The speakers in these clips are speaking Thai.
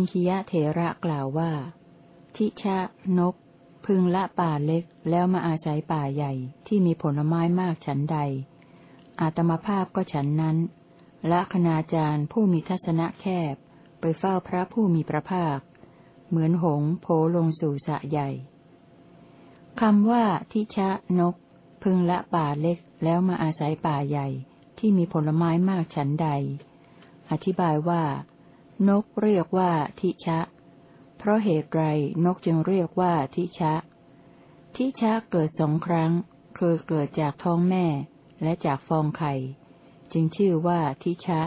ปิงคียะเถระกล่าวว่า ทิชะ นก พึงละป่าเล็กแล้วมาอาศัยป่าใหญ่ที่มีผลไม้มากฉันใด อาตมาภาพก็ฉันนั้น ละคณาจารย์ผู้มีทัศนะแคบ ไปเฝ้าพระผู้มีพระภาค เหมือนหงโผลงสู่สะใหญ่คำว่าทิชะ นก พึงละป่าเล็กแล้วมาอาศัยป่าใหญ่ที่มีผลไม้มากฉันใด อธิบายว่า นกเรียกว่าทิชะ เพราะเหตุไรนกจึงเรียกว่าทิชะ ทิชะเกิดสองครั้ง คือเกิดจากท้องแม่ และจากฟองไข่ จึงชื่อว่าทิชะ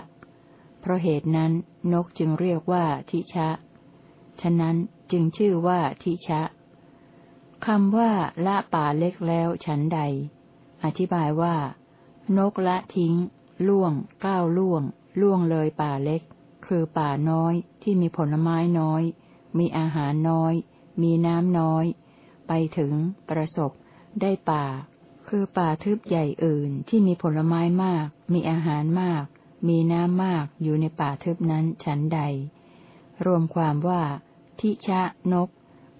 เพราะเหตุนั้นนกจึงเรียกว่าทิชะ ฉะนั้นจึงชื่อว่าทิชะคำว่าละป่าเล็กแล้วฉันใด อธิบายว่า นกละทิ้ง ล่วง ก้าวล่วง ล่วงเลยป่าเล็ก คือป่าน้อยที่มีผลไม้น้อย มีอาหารน้อย มีน้ำน้อย ไปถึง ประสบ ได้ป่า คือป่าทึบใหญ่อื่นที่มีผลไม้มาก มีอาหารมาก มีน้ำมากอยู่ในป่าทึบนั้นฉันใด รวมความว่า ทิชะนก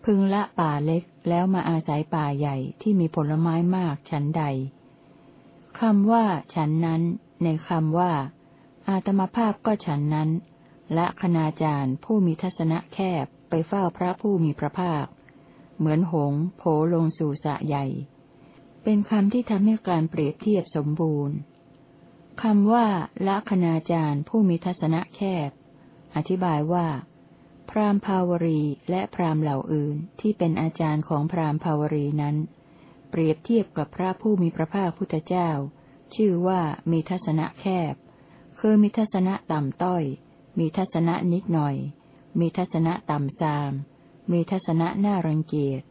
พึงละป่าเล็กแล้วมาอาศัยป่าใหญ่ที่มีผลไม้มากฉันใดคำว่า ฉันนั้น ในคำว่า อาตมาภาพก็ฉันนั้น และคณาจารย์ผู้มีทัศนะแคบไปเฝ้าพระผู้มีพระภาค เหมือนหงโผลงสู่สะใหญ่ เป็นคำที่ทำให้การเปรียบเทียบสมบูรณ์คำว่าละคณาจารย์ผู้มีทัศนะแคบ อธิบายว่า พรามภาวรีและพรามเหล่าอื่นที่เป็นอาจารย์ของพรามภาวรีนั้น เปรียบเทียบกับพระผู้มีพระภาคพุทธเจ้า ชื่อว่ามีทัศนะแคบ คือมีทัศนะต่ำต้อย มีทัศนะนิดหน่อย มีทัศนะต่ำซาม มีทัศนะน่ารังเกียจ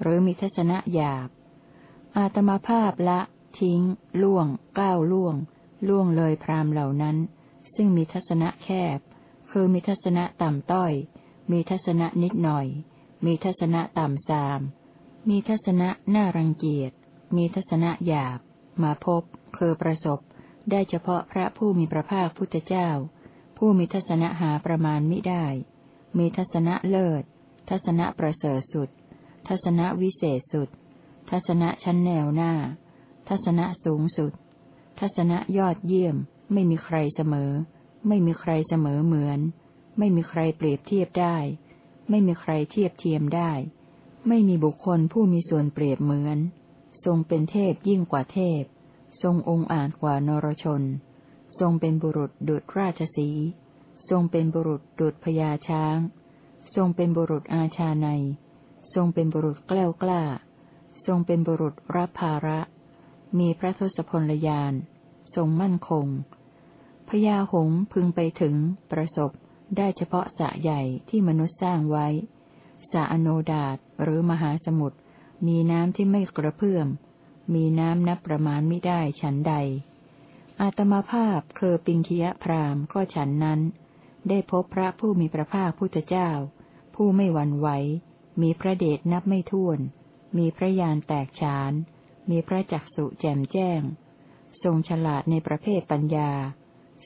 หรือมีทัศนะหยาบ อาตมาภาพละ ทิ้ง ล่วง ก้าวล่วง ล่วงเลยพรามเหล่านั้น ซึ่งมีทัศนะแคบ คือมีทัศนะต่ำต้อย มีทัศนะนิดหน่อย มีทัศนะต่ำซาม มีทัศนะน่ารังเกียจ มีทัศนะหยาบ มาพบ คือประสบ ได้เฉพาะพระผู้มีพระภาคพุทธเจ้า ผู้มีทัศนะหาประมาณมิได้ มีทัศนะเลิศ ทัศนะประเสริฐสุด ทัศนะวิเศษสุด ทัศนะชั้นแนวหน้า ทัศนะสูงสุด ทัศนะยอดเยี่ยม ไม่มีใครเสมอ ไม่มีใครเสมอเหมือน ไม่มีใครเปรียบเทียบได้ ไม่มีใครเทียบเทียมได้ ไม่มีบุคคลผู้มีส่วนเปรียบเหมือน ทรงเป็นเทพยิ่งกว่าเทพ ทรงองค์อาจกว่านรชน ทรงเป็นบุรุษดุจราชสี ทรงเป็นบุรุษดุจพญาช้าง ทรงเป็นบุรุษอาชาใน ทรงเป็นบุรุษแกล้วกล้า ทรงเป็นบุรุษรับภาระ มีพระทศพลยาน ทรงมั่นคง พญาหงพึงไปถึง ประสบ ได้เฉพาะสระใหญ่ที่มนุษย์สร้างไว้สระอโนดาตหรือมหาสมุทร มีน้ำที่ไม่กระเพื่อม มีน้ำนับประมาณไม่ได้ฉันใด อาตมาภาพเคอปิงคียพรามก็ฉันนั้น ได้พบพระผู้มีพระภาคพุทธเจ้า ผู้ไม่หวั่นไหว มีพระเดชนับไม่ถ้วน มีพระญาณแตกฉาน มีพระจักสุแจ่มแจ้ง ทรงฉลาดในประเภทปัญญา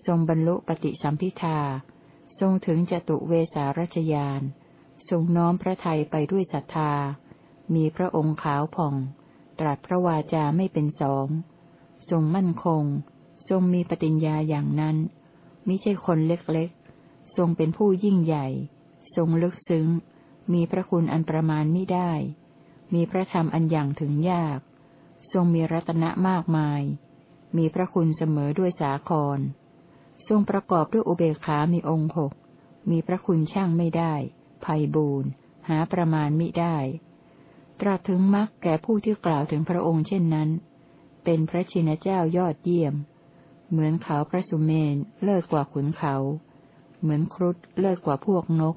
ทรงบรรลุปฏิสัมพิทา ทรงถึงจตุเวสารัชยาน ทรงน้อมพระทัยไปด้วยศรัทธา มีพระองค์ขาวผ่อง ตรัสพระวาจาไม่เป็นสอง ทรงมั่นคง ทรงมีปฏิญญาอย่างนั้น มิใช่คนเล็กๆ ทรงเป็นผู้ยิ่งใหญ่ ทรงลึกซึ้ง มีพระคุณอันประมาณไม่ได้ มีพระธรรมอันอย่างถึงยาก ทรงมีรัตนะมากมาย มีพระคุณเสมอด้วยสาคร ทรงประกอบด้วยอุเบกขามีองค์หก มีพระคุณช่างไม่ได้ ภัยบูนหาประมาณมิได้ ตรัสถึงมรรคแก่ผู้ที่กล่าวถึงพระองค์เช่นนั้น เป็นพระชินเจ้ายอดเยี่ยม เหมือนเขาพระสุเมนเลิศกว่าขุนเขา เหมือนครุฑเลิศกว่าพวกนก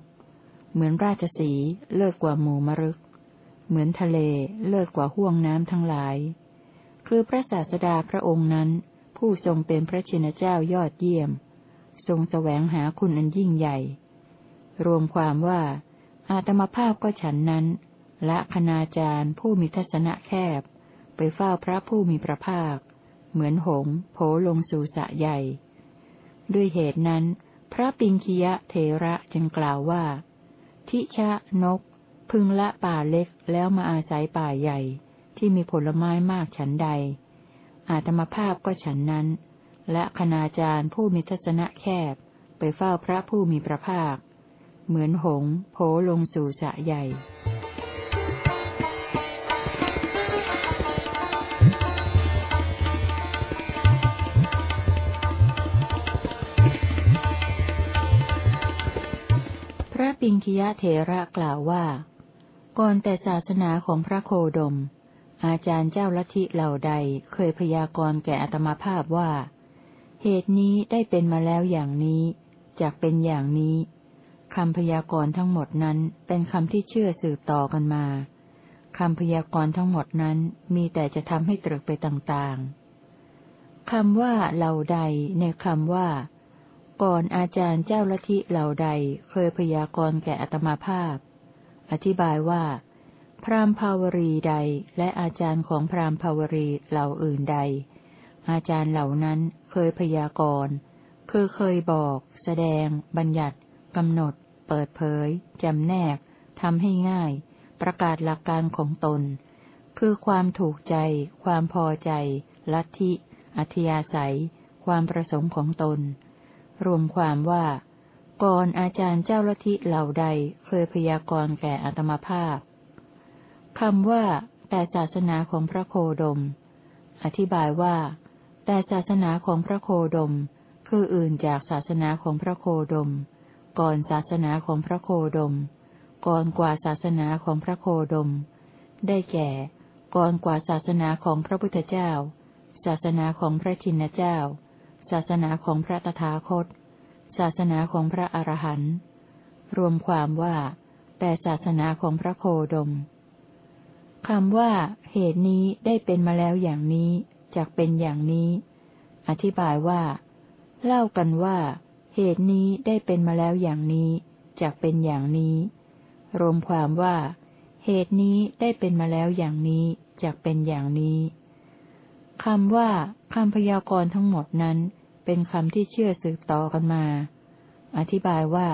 เหมือนราชสีเลิศกว่าหมูมรึก เหมือนทะเลเลิศกว่าห่วงน้ำทั้งหลาย คือพระศาสดาพระองค์นั้น ผู้ทรงเป็นพระชินเจ้ายอดเยี่ยม ทรงแสวงหาคุณอันยิ่งใหญ่ รวมความว่า อาตมาภาพก็ฉันนั้น และคณาจารย์ผู้มีทัศนะแคบ ไปเฝ้าพระผู้มีพระภาค เหมือนหงโผลงสู่สะใหญ่ ด้วยเหตุนั้น พระปิงคียะเทระจึงกล่าวว่า ทิชะนก พึงละป่าเล็กแล้วมาอาศัยป่าใหญ่ ที่มีผลไม้มากฉันใด อาตมาภาพก็ฉันนั้น และคณาจารย์ผู้มีทัศนะแคบ ไปเฝ้าพระผู้มีพระภาค เหมือนหงโผลงสู่สะใหญ่ ปิงคิยะเถระกล่าวว่า ก่อนแต่ศาสนาของพระโคดม อาจารย์เจ้าลัทธิเหล่าใดเคยพยากรณ์แก่อัตมาภาพว่า เหตุนี้ได้เป็นมาแล้วอย่างนี้จากเป็นอย่างนี้คำพยากรณ์ทั้งหมดนั้นเป็นคำที่เชื่อสืบต่อกันมาคำพยากรณ์ทั้งหมดนั้นมีแต่จะทำให้ตรึกไปต่างๆคำว่าเหล่าใดในคำว่า ก่อนอาจารย์เจ้าลัทธิเหล่าใดเคยพยากรณ์แก่อัตมาภาพ อธิบายว่า พรามภาวรีใดและอาจารย์ของพรามภาวรีเหล่าอื่นใด อาจารย์เหล่านั้นเคยพยากรณ์คือเคยบอก แสดง บัญญัติกำหนด เปิดเผยจำแนกทำให้ง่าย ประกาศหลักการของตน คือความถูกใจ ความพอใจ ลัทธิอัธยาศัย ความประสงค์ของตน รวมความว่า ก่อนอาจารย์เจ้าลทิเหล่าใดเคยพยากรณ์แก่อัตมภาพคำว่า แต่ศาสนาของพระโคดม อธิบายว่า แต่ศาสนาของพระโคดม คืออื่นจากศาสนาของพระโคดม ก่อนศาสนาของพระโคดม ก่อนกว่าศาสนาของพระโคดม ได้แก่ ก่อนกว่าศาสนาของพระพุทธเจ้า ศาสนาของพระชินเจ้า ศาสนาของพระตถาคต ศาสนาของพระอรหันต์รวมความว่า แต่ศาสนาของพระโคดมคำว่า เหตุนี้ได้เป็นมาแล้วอย่างนี้จากเป็นอย่างนี้ อธิบายว่า เล่ากันว่า เหตุนี้ได้เป็นมาแล้วอย่างนี้จากเป็นอย่างนี้ รวมความว่า เหตุนี้ได้เป็นมาแล้วอย่างนี้จากเป็นอย่างนี้ คำว่าคำพยากรณ์ทั้งหมดนั้น เป็นคำที่เชื่อสืบต่อกันมา อธิบายว่า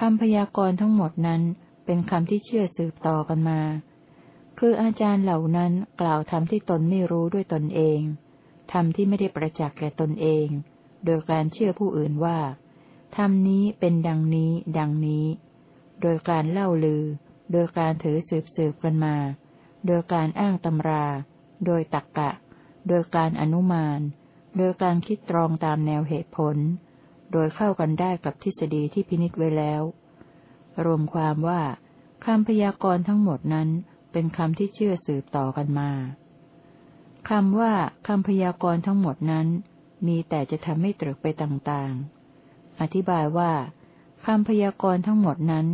คำพยากรณ์ทั้งหมดนั้น เป็นคำที่เชื่อสืบต่อกันมา คืออาจารย์เหล่านั้นกล่าวธรรมที่ตนไม่รู้ด้วยตนเองธรรมที่ไม่ได้ประจักษ์แก่ตนเอง โดยการเชื่อผู้อื่นว่าธรรมนี้เป็นดังนี้ ดังนี้ โดยการเล่าลือ โดยการถือสืบสืบกันมา โดยการอ้างตำรา โดยตักกะ โดยการอนุมาน โดยการคิดตรองตามแนวเหตุผล โดยเข้ากันได้กับทฤษฎีที่พินิจไว้แล้ว รวมความว่าคำพยากรณ์ทั้งหมดนั้นเป็นคำที่เชื่อสืบต่อกันมาคำว่าคำพยากรณ์ทั้งหมดนั้น มีแต่จะทำให้ตรึกไปต่างๆ อธิบายว่าคำพยากรณ์ทั้งหมดนั้น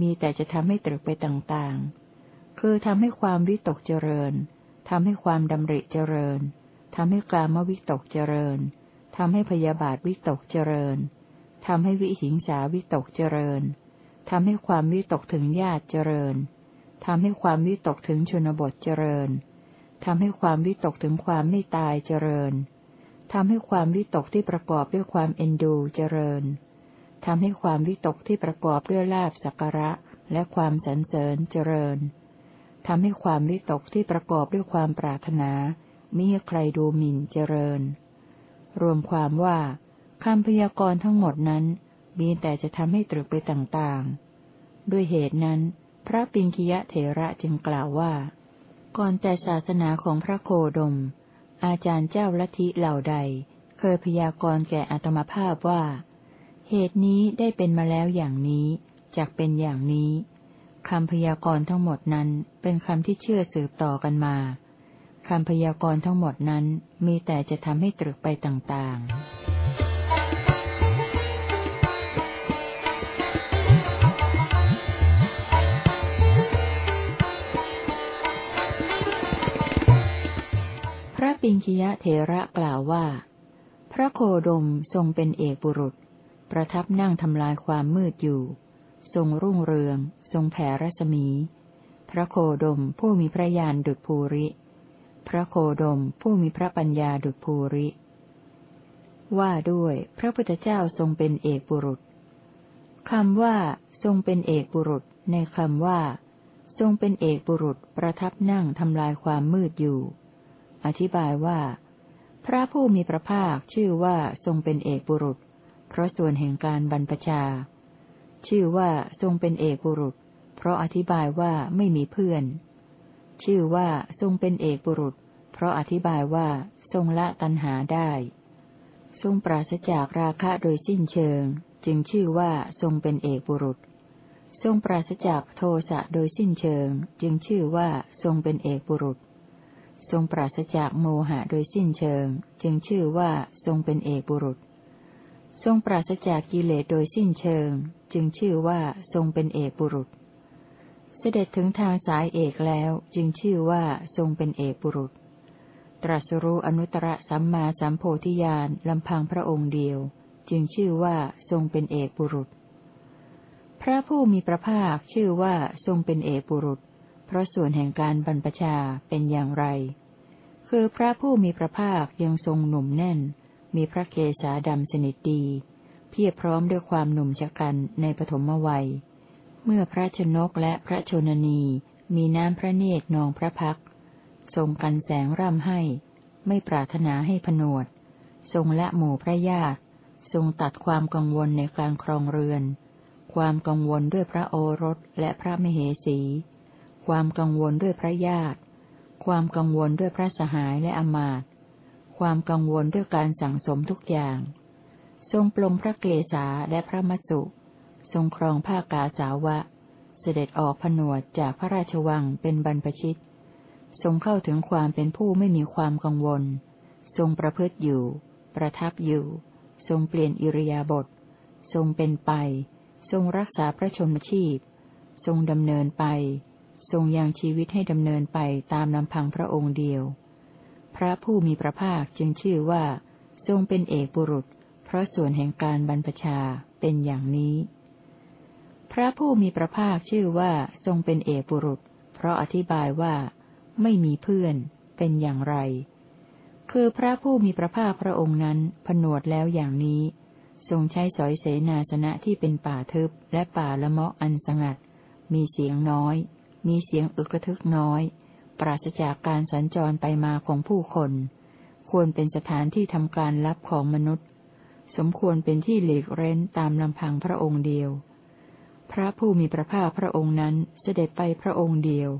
มีแต่จะทำให้ตรึกไปต่างๆ คือทำให้ความวิตกเจริญ ทำให้ความดำริเจริญ ทำให้กามวิตกเจริญ ทำให้พยาบาทวิตกเจริญ ทำให้วิหิงสาวิตกเจริญ ทำให้ความวิตกถึงญาติเจริญ ทำให้ความวิตกถึงชนบทเจริญ ทำให้ความวิตกถึงความไม่ตายเจริญ ทำให้ความวิตกที่ประกอบด้วยความเอ็นดูเจริญ ทำให้ความวิตกที่ประกอบด้วยลาบสักการะและความสรรเสริญเจริญ ทำให้ความวิตกที่ประกอบด้วยความปรารถนามิให้ใครดูหมิ่นเจริญ รวมความว่าคำพยากรณ์ทั้งหมดนั้น มีแต่จะทำให้ตรึกไปต่างๆ ด้วยเหตุนั้น พระปิงคิยะเถระจึงกล่าวว่า ก่อนแต่ศาสนาของพระโคดม อาจารย์เจ้าลัทธิเหล่าใด เคยพยากรณ์แก่อัตมภาพว่า เหตุนี้ได้เป็นมาแล้วอย่างนี้ จากเป็นอย่างนี้ คำพยากรณ์ทั้งหมดนั้นเป็นคำที่เชื่อสืบต่อกันมาคำพยากรณ์ทั้งหมดนั้นมีแต่จะทำให้ตรึกไปต่างๆพระปิงคิยะเถระกล่าวว่า พระโคดมทรงเป็นเอกบุรุษ ประทับนั่งทำลายความมืดอยู่ ทรงรุ่งเรือง ทรงแผ่รัศมี พระโคดมผู้มีพระญาณดุจภูริ พระโคดมผู้มีพระปัญญาดุจภูริ ว่าด้วยพระพุทธเจ้าทรงเป็นเอกบุรุษคำว่า ทรงเป็นเอกบุรุษ ในคำว่า ทรงเป็นเอกบุรุษประทับนั่งทำลายความมืดอยู่ อธิบายว่า พระผู้มีพระภาคชื่อว่าทรงเป็นเอกบุรุษ เพราะส่วนแห่งการบรรพชา ชื่อว่าทรงเป็นเอกบุรุษ เพราะอธิบายว่าไม่มีเพื่อน ชื่อว่าทรงเป็นเอกบุรุษ เพราะอธิบายว่าทรงละตัณหาได้ ทรงปราศจากราคะโดยสิ้นเชิง จึงชื่อว่าทรงเป็นเอกบุรุษ ทรงปราศจากโทสะโดยสิ้นเชิง จึงชื่อว่าทรงเป็นเอกบุรุษ ทรงปราศจากโมหะโดยสิ้นเชิง จึงชื่อว่าทรงเป็นเอกบุรุษ ทรงปราศจากกิเลสโดยสิ้นเชิง จึงชื่อว่าทรงเป็นเอกบุรุษ เสด็จถึงทางสายเอกแล้วจึงชื่อว่าทรงเป็นเอกบุรุษ ตรัสรู้อนุตตรสัมมาสัมโพธิญาณลำพังพระองค์เดียว จึงชื่อว่าทรงเป็นเอกบุรุษ พระผู้มีพระภาคชื่อว่าทรงเป็นเอกบุรุษ เพราะส่วนแห่งการบรรพชาเป็นอย่างไร คือพระผู้มีพระภาคยังทรงหนุ่มแน่น มีพระเกศาดำสนิทดี เพียรพร้อมด้วยความหนุ่มชะกันในปฐมวัย เมื่อพระชนกและพระชนนีมีน้ำพระเนตรนองพระพัก ทรงกันแสงร่ำให้ ไม่ปรารถนาให้ผนวด ทรงละหมู่พระญาติ ทรงตัดความกังวลในการครองเรือน ความกังวลด้วยพระโอรสและพระมเหสี ความกังวลด้วยพระญาติ ความกังวลด้วยพระสหายและอมาต ความกังวลด้วยการสั่งสมทุกอย่าง ทรงปลงพระเกศาและพระมัสสุ ทรงครองผ้ากาสาวะ เสด็จออกผนวดจากพระราชวังเป็นบรรพชิต ทรงเข้าถึงความเป็นผู้ไม่มีความกังวล ทรงประพฤติอยู่ ประทับอยู่ ทรงเปลี่ยนอิริยาบถ ทรงเป็นไป ทรงรักษาพระชนมชีพ ทรงดำเนินไป ทรงยังชีวิตให้ดำเนินไปตามลำพังพระองค์เดียว พระผู้มีพระภาคจึงชื่อว่า ทรงเป็นเอกบุรุษ เพราะส่วนแห่งการบรรพชาเป็นอย่างนี้ พระผู้มีพระภาคชื่อว่าทรงเป็นเอกบุรุษ เพราะอธิบายว่า ไม่มีเพื่อนเป็นอย่างไร คือพระผู้มีพระภาคพระองค์นั้นผนวดแล้วอย่างนี้ ทรงใช้สอยเสนาสนะที่เป็นป่าทึบและป่าละเมาะอันสงัด มีเสียงน้อย มีเสียงอึกระทึกน้อย ปราศจากการสัญจรไปมาของผู้คน ควรเป็นสถานที่ทำการลับของมนุษย์ สมควรเป็นที่หลีกเร้นตามลำพังพระองค์เดียว พระผู้มีพระภาคพระองค์นั้นเสด็จไปพระองค์เดียว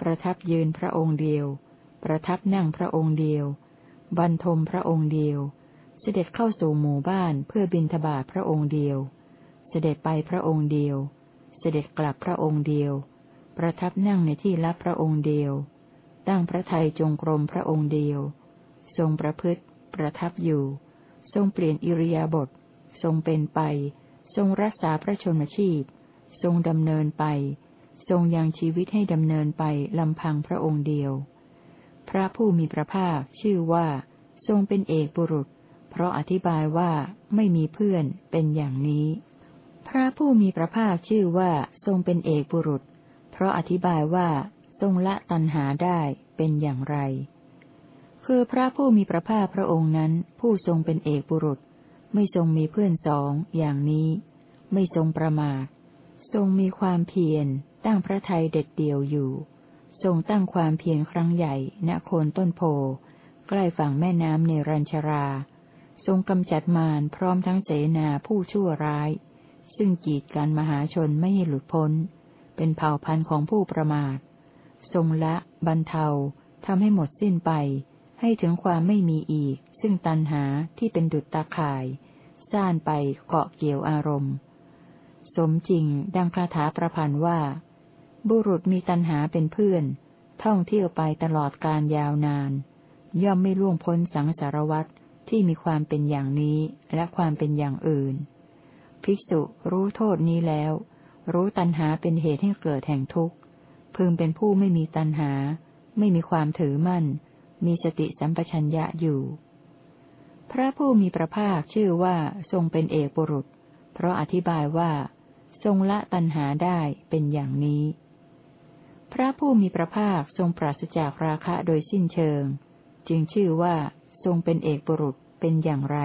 ประทับยืนพระองค์เดียว ประทับนั่งพระองค์เดียว บรรทมพระองค์เดียว เสด็จเข้าสู่หมู่บ้านเพื่อบินทบาทพระองค์เดียว เสด็จไปพระองค์เดียว เสด็จกลับพระองค์เดียว ประทับนั่งในที่รับพระองค์เดียว ตั้งพระทัยจงกรมพระองค์เดียว ทรงประพฤติ ประทับอยู่ ทรงเปลี่ยนอิริยาบถทรงเป็นไป ทรงรักษาพระชนมชีพ ทรงดำเนินไป ทรงยังชีวิตให้ดำเนินไปลำพังพระองค์เดียว พระผู้มีพระภาคชื่อว่า ทรงเป็นเอกบุรุษ เพราะอธิบายว่าไม่มีเพื่อนเป็นอย่างนี้ พระผู้มีพระภาคชื่อว่าทรงเป็นเอกบุรุษ เพราะอธิบายว่า ทรงละตัณหาได้เป็นอย่างไร คือพระผู้มีพระภาคพระองค์นั้นผู้ทรงเป็นเอกบุรุษ ไม่ทรงมีเพื่อนสองอย่างนี้ ไม่ทรงประมาท ทรงมีความเพียร ตั้งพระทัยเด็ดเดี่ยวอยู่ ทรงตั้งความเพียรครั้งใหญ่ณโคนต้นโพ ใกล้ฝั่งแม่น้ำในรัญชรา ทรงกำจัดมารพร้อมทั้งเสนาผู้ชั่วร้าย ซึ่งกีดกันมหาชนไม่ให้หลุดพ้น เป็นเผ่าพันธุ์ของผู้ประมาท ทรงละ บรรเทาทำให้หมดสิ้นไป ให้ถึงความไม่มีอีก ซึ่งตันหาที่เป็นดุจตาข่ายซ่านไปเกาะเกี่ยวอารมณ์ สมจริงดังคาถาประพันธ์ว่า บุรุษมีตัณหาเป็นเพื่อน ท่องเที่ยวไปตลอดการยาวนาน ย่อมไม่ล่วงพ้นสังสารวัตรที่มีความเป็นอย่างนี้และความเป็นอย่างอื่น ภิกษุรู้โทษนี้แล้ว รู้ตัณหาเป็นเหตุให้เกิดแห่งทุกข์ พึงเป็นผู้ไม่มีตัณหา ไม่มีความถือมั่น มีสติสัมปชัญญะอยู่ พระผู้มีพระภาคชื่อว่าทรงเป็นเอกบุรุษ เพราะอธิบายว่า ทรงละตัณหาได้เป็นอย่างนี้ พระผู้มีพระภาคทรงปราศจากราคะโดยสิ้นเชิง จึงชื่อว่าทรงเป็นเอกบุรุษเป็นอย่างไร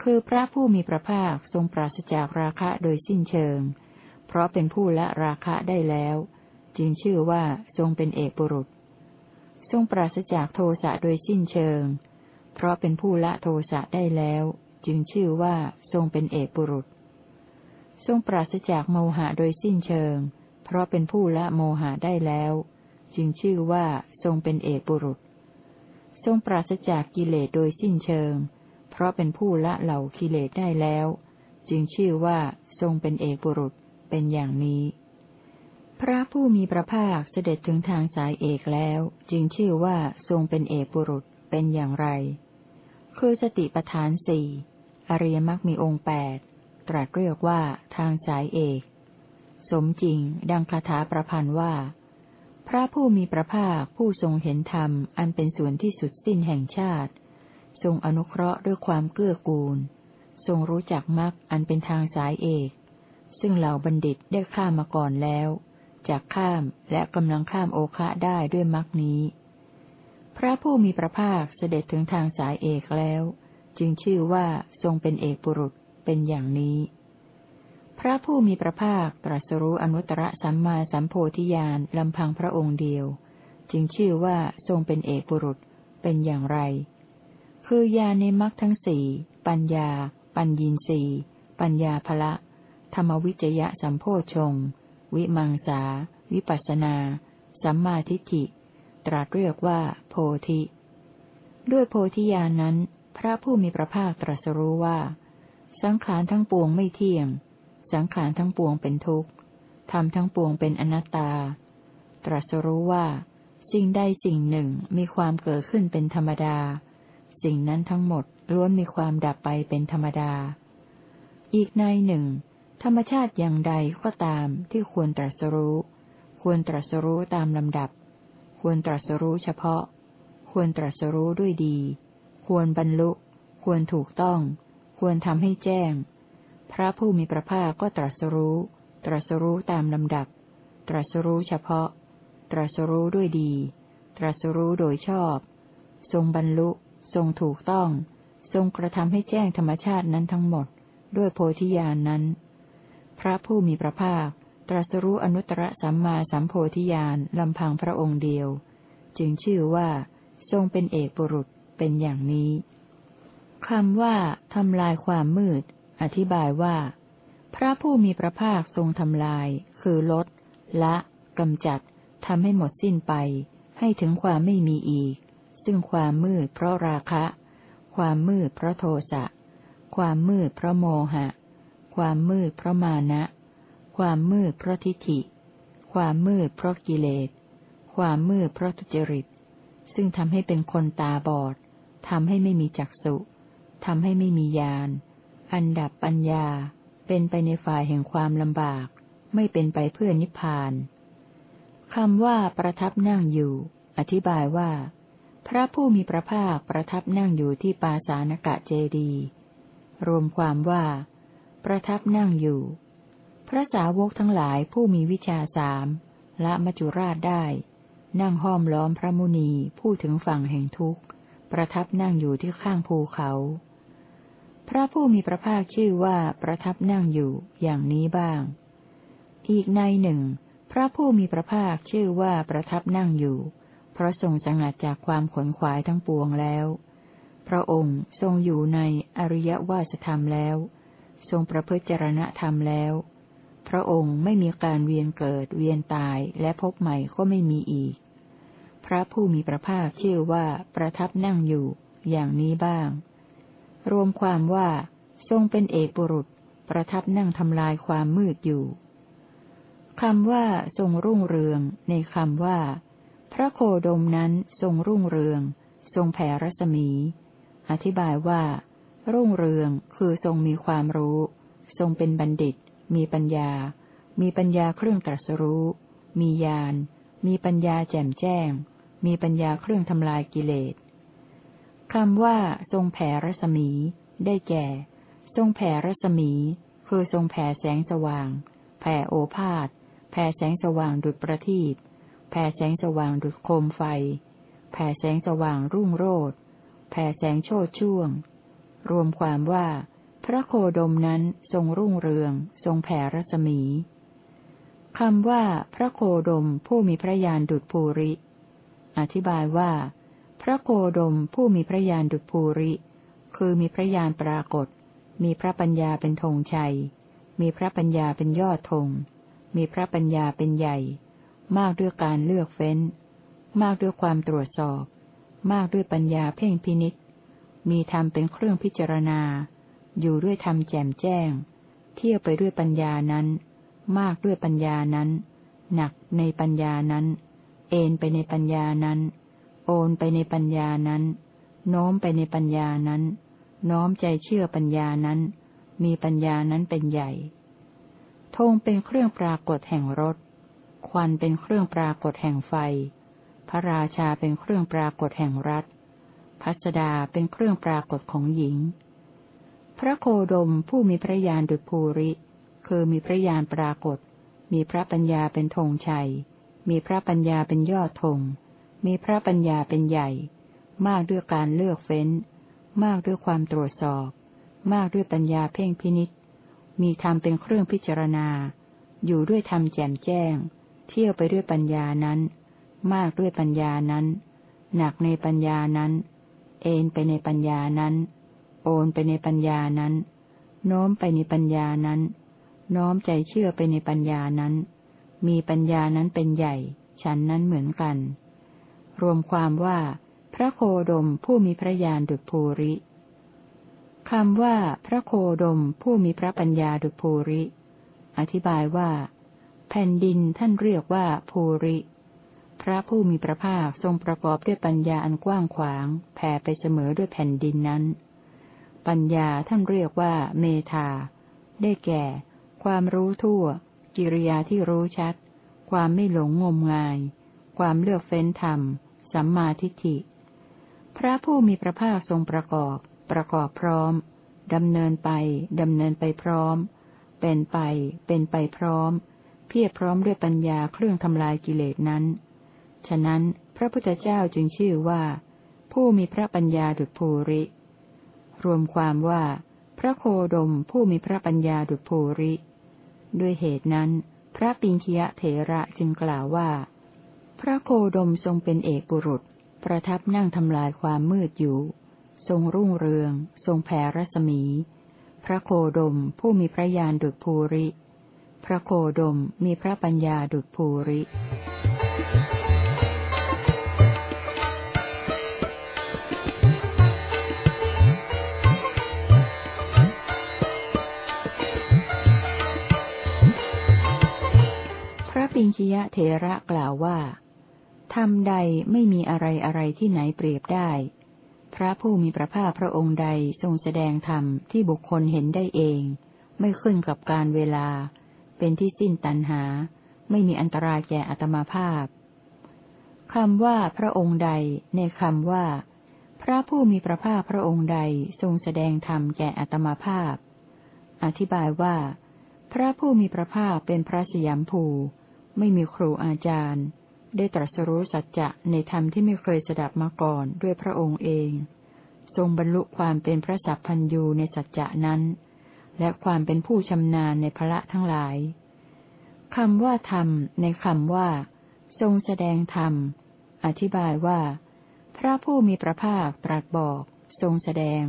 คือพระผู้มีพระภาคทรงปราศจากราคะโดยสิ้นเชิง เพราะเป็นผู้ละราคะได้แล้ว จึงชื่อว่าทรงเป็นเอกบุรุษ ทรงปราศจากโทสะโดยสิ้นเชิง เพราะเป็นผู้ละโทสะได้แล้ว จึงชื่อว่าทรงเป็นเอกบุรุษ ทรงปราศจากโมหะโดยสิ้นเชิง เพราะเป็นผู้ละโมหะได้แล้ว จึงชื่อว่าทรงเป็นเอกบุรุษ ทรงปราศจากกิเลสโดยสิ้นเชิง เพราะเป็นผู้ละเหล่ากิเลสได้แล้ว จึงชื่อว่าทรงเป็นเอกบุรุษเป็นอย่างนี้ พระผู้มีพระภาคเสด็จถึงทางสายเอกแล้ว จึงชื่อว่าทรงเป็นเอกบุรุษเป็นอย่างไร คือสติปทานสี่อริยมรรคมีองค์แปดตรัสเรียกว่าทางสายเอก สมจริงดังคาถาประพันธ์ว่า พระผู้มีพระภาคผู้ทรงเห็นธรรมอันเป็นส่วนที่สุดสิ้นแห่งชาติ ทรงอนุเคราะห์ด้วยความเกื้อกูล ทรงรู้จักมรรคอันเป็นทางสายเอก ซึ่งเหล่าบัณฑิตได้ข้ามมาก่อนแล้ว จากข้ามและกำลังข้ามโอคะได้ด้วยมรรคนี้ พระผู้มีพระภาคเสด็จถึงทางสายเอกแล้ว จึงชื่อว่าทรงเป็นเอกบุรุษเป็นอย่างนี้ พระผู้มีพระภาคตรัสรู้อนุตตรสัมมาสัมโพธิญาณลำพังพระองค์เดียว จึงชื่อว่าทรงเป็นเอกบุรุษเป็นอย่างไร คือญาณในมรรคทั้งสี่ปัญญา ปัญญีสีปัญญาภละ ธรรมวิจยะสัมโพชง วิมังสา วิปัสนา สัมมาทิฏฐิ ตรัสเรียกว่า โพธิ ด้วยโพธิญาณนั้น พระผู้มีพระภาคตรัสรู้ว่า สังขารทั้งปวงไม่เที่ยง สังขารทั้งปวงเป็นทุกข์ทำทั้งปวงเป็นอนัตตา ตรัสรู้ว่า สิ่งใดสิ่งหนึ่งมีความเกิดขึ้นเป็นธรรมดา สิ่งนั้นทั้งหมดล้วนมีความดับไปเป็นธรรมดา อีกในหนึ่ง รรมชาติอย่างใดก็ตามที่ควรตรัสรู้ ควรตรัสรู้ตามลำดับ ควรตรัสรู้เฉพาะ ควรตรัสรู้ด้วยดี ควรบรรลุ ควรถูกต้อง ควรทำให้แจ้ง พระผู้มีพระภาคก็ตรัสรู้ ตรัสรู้ตามลำดับ ตรัสรู้เฉพาะ ตรัสรู้ด้วยดี ตรัสรู้โดยชอบ ทรงบรรลุ ทรงถูกต้อง ทรงกระทำให้แจ้งธรรมชาตินั้นทั้งหมด ด้วยโพธิญาณนนั้น ระผู้มีพระภาค ตรัสรู้อนุตตรสัมมาสัมโพธิญาณลำพังพระองค์เดียว จึงชื่อว่า ทรงเป็นเอกบุรุษเป็นอย่างนี้คำว่าทำลายความมืด อธิบายว่า พระผู้มีพระภาคทรงทำลาย คือลด ละกำจัดทำให้หมดสิ้นไป ให้ถึงความไม่มีอีก ซึ่งความมืดเพราะราคะ ความมืดเพราะโทสะ ความมืดเพราะโมหะ ความมืดเพราะมานะ ความมืดเพราะทิฏฐิ ความมืดเพราะกิเลส ความมืดเพราะทุจริต ซึ่งทำให้เป็นคนตาบอดทำให้ไม่มีจักษุทำให้ไม่มีญาณ อันดับปัญญา เป็นไปในฝ่ายแห่งความลำบาก ไม่เป็นไปเพื่อนิพพานคำว่าประทับนั่งอยู่ อธิบายว่า พระผู้มีพระภาคประทับนั่งอยู่ที่ปาสานกะเจดี รวมความว่า ประทับนั่งอยู่ พระสาวกทั้งหลายผู้มีวิชาสามละมัจจุราชได้ นั่งห้อมล้อมพระมุนีผู้ถึงฝั่งแห่งทุกข์ ประทับนั่งอยู่ที่ข้างภูเขา พระผู้มีพระภาคชื่อว่าประทับนั่งอยู่อย่างนี้บ้าง อีกในหนึ่ง พระผู้มีพระภาคชื่อว่าประทับนั่งอยู่ เพราะทรงสงัดจากความขนขวายทั้งปวงแล้ว พระองค์ทรงอยู่ในอริยวาสธรรมแล้ว ทรงประพฤติจรณธรรมแล้ว พระองค์ไม่มีการเวียนเกิดเวียนตายและพบใหม่ก็ไม่มีอีก พระผู้มีพระภาคชื่อว่าประทับนั่งอยู่ อย่างนี้บ้าง รวมความว่า ทรงเป็นเอกบุรุษ ประทับนั่งทำลายความมืดอยู่คำว่าทรงรุ่งเรือง ในคำว่า พระโคดมนั้นทรงรุ่งเรือง ทรงแผ่รัศมี อธิบายว่า รุ่งเรืองคือทรงมีความรู้ ทรงเป็นบัณฑิต มีปัญญา มีปัญญาเครื่องตรัสรู้ มีญาณ มีปัญญาแจ่มแจ้ง มีปัญญาเครื่องทำลายกิเลสคำว่า ทรงแผ่รัศมี ได้แก่ ทรงแผ่รัศมี คือทรงแผ่แสงสว่าง แผ่โอภาษแผ่แสงสว่างดุจประทีปแผ่แสงสว่างดุจโคมไฟ แผ่แสงสว่างรุ่งโรดแผ่แสงโชดช่วง รวมความว่า พระโคดมนั้นทรงรุ่งเรือง ทรงแผ่รัศมีคำว่า พระโคดมผู้มีพระญาณดุจภูริ อธิบายว่า พระโคดมผู้มีพระญาณดุจภูริ คือมีพระญาณปรากฏ มีพระปัญญาเป็นธงชัย มีพระปัญญาเป็นยอดธง มีพระปัญญาเป็นใหญ่ มากด้วยการเลือกเฟ้น มากด้วยความตรวจสอบ มากด้วยปัญญาเพ่งพินิษ มีธรรมเป็นเครื่องพิจารณา อยู่ด้วยธรรมแจ่มแจ้ง เที่ยวไปด้วยปัญญานั้น มากด้วยปัญญานั้น หนักในปัญญานั้น เอนไปในปัญญานั้น โอนไปในปัญญานั้น โน้มไปในปัญญานั้น น้อมใจเชื่อปัญญานั้น มีปัญญานั้นเป็นใหญ่ธงเป็นเครื่องปรากฏแห่งรถ ควันเป็นเครื่องปรากฏแห่งไฟ พระราชาเป็นเครื่องปรากฏแห่งรัฐ พัสดาเป็นเครื่องปรากฏของหญิง พระโคดมผู้มีพระญาณดุจภูริ คือมีพระญาณปรากฏ มีพระปัญญาเป็นธงชัย มีพระปัญญาเป็นยอดธง มีพระปัญญาเป็นใหญ่ มากด้วยการเลือกเฟ้น มากด้วยความตรวจสอบ มากด้วยปัญญาเพ่งพินิษมีธรรมเป็นเครื่องพิจารณา อยู่ด้วยธรรมแจ่มแจ้ง เที่ยวไปด้วยปัญญานั้น มากด้วยปัญญานั้น หนักในปัญญานั้น เอนไปในปัญญานั้น โอนไปในปัญญานั้น โน้มไปในปัญญานั้น น้อมใจเชื่อไปในปัญญานั้น มีปัญญานั้นเป็นใหญ่ ฉันนั้นเหมือนกัน รวมความว่า พระโคดมผู้มีพระญาณดุจภูริคำว่าพระโคดมผู้มีพระปัญญาดุจภูริ อธิบายว่า แผ่นดินท่านเรียกว่าภูริ ระผู้มีพระภาคทรงประกอบด้วยปัญญาอันกว้างขวาง แผ่ไปเสมอด้วยแผ่นดินนั้น ปัญญาท่านเรียกว่า เมธา ได้แก่ ความรู้ทั่ว กิริยาที่รู้ชัด ความไม่หลงงมงาย ความเลือกเฟ้นธรรม สัมมาทิฏฐิ พระผู้มีพระภาคทรงประกอบ ประกอบพร้อมดำเนินไป ดำเนินไปพร้อม เป็นไป เป็นไปพร้อม เพียรพร้อมด้วยปัญญาเครื่องทำลายกิเลสนั้น ฉะนั้นพระพุทธเจ้าจึงชื่อว่า ผู้มีพระปัญญาดุจภูริ รวมความว่า พระโคดมผู้มีพระปัญญาดุจภูริ ด้วยเหตุนั้น พระปิงคียะเถระจึงกล่าวว่า พระโคดมทรงเป็นเอกบุรุษ ประทับนั่งทำลายความมืดอยู่ ทรงรุ่งเรือง ทรงแผ่รัศมี พระโคดมผู้มีพระญาณดุจภูริ พระโคดมมีพระปัญญาดุจภูริ ปิงชิยะเถระกล่าวว่าธรรมใดไม่มีอะไรอะไรที่ไหนเปรียบได้ พระผู้มีพระภาคพระองค์ใดทรงแสดงธรรมที่บุคคลเห็นได้เอง ไม่ขึ้นกับการเวลา เป็นที่สิ้นตัณหา ไม่มีอันตรายแก่อัตมาภาพคำว่าพระองค์ใดในคำว่า พระผู้มีพระภาคพระองค์ใดทรงแสดงธรรมแก่อัตมาภาพ อธิบายว่า พระผู้มีพระภาคเป็นพระสยามภู ไม่มีครูอาจารย์ ได้ตรัสรู้สัจจะในธรรมที่ไม่เคยสดับมาก่อนด้วยพระองค์เอง ทรงบรรลุความเป็นพระสัพพัญญูในสัจจะนั้น และความเป็นผู้ชำนาญในพระทั้งหลายคำว่าธรรมในคำว่า ทรงแสดงธรรม อธิบายว่า พระผู้มีพระภาคตรัสบอก ทรงแสดง